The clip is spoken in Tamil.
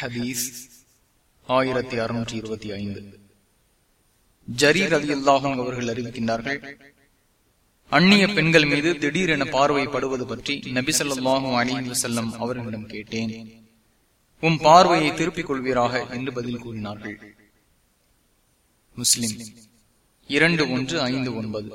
ஹதீஸ் ஆயிரத்தி அறுநூற்றி இருபத்தி ஐந்து. ஜரீர் அலி அல்லாஹும் அவர்கள் அறிவிக்கின்றார்கள் அந்நிய பெண்கள் மீது திடீரென பார்வைப்படுவது பற்றி நபிசல்லாஹும் அலி செல்லம் அவர்களிடம் கேட்டேன். உம் பார்வையை திருப்பிக் கொள்வீராக என்று பதில் கூறினார்கள். முஸ்லிம் இரண்டு ஒன்று ஐந்து ஒன்பது.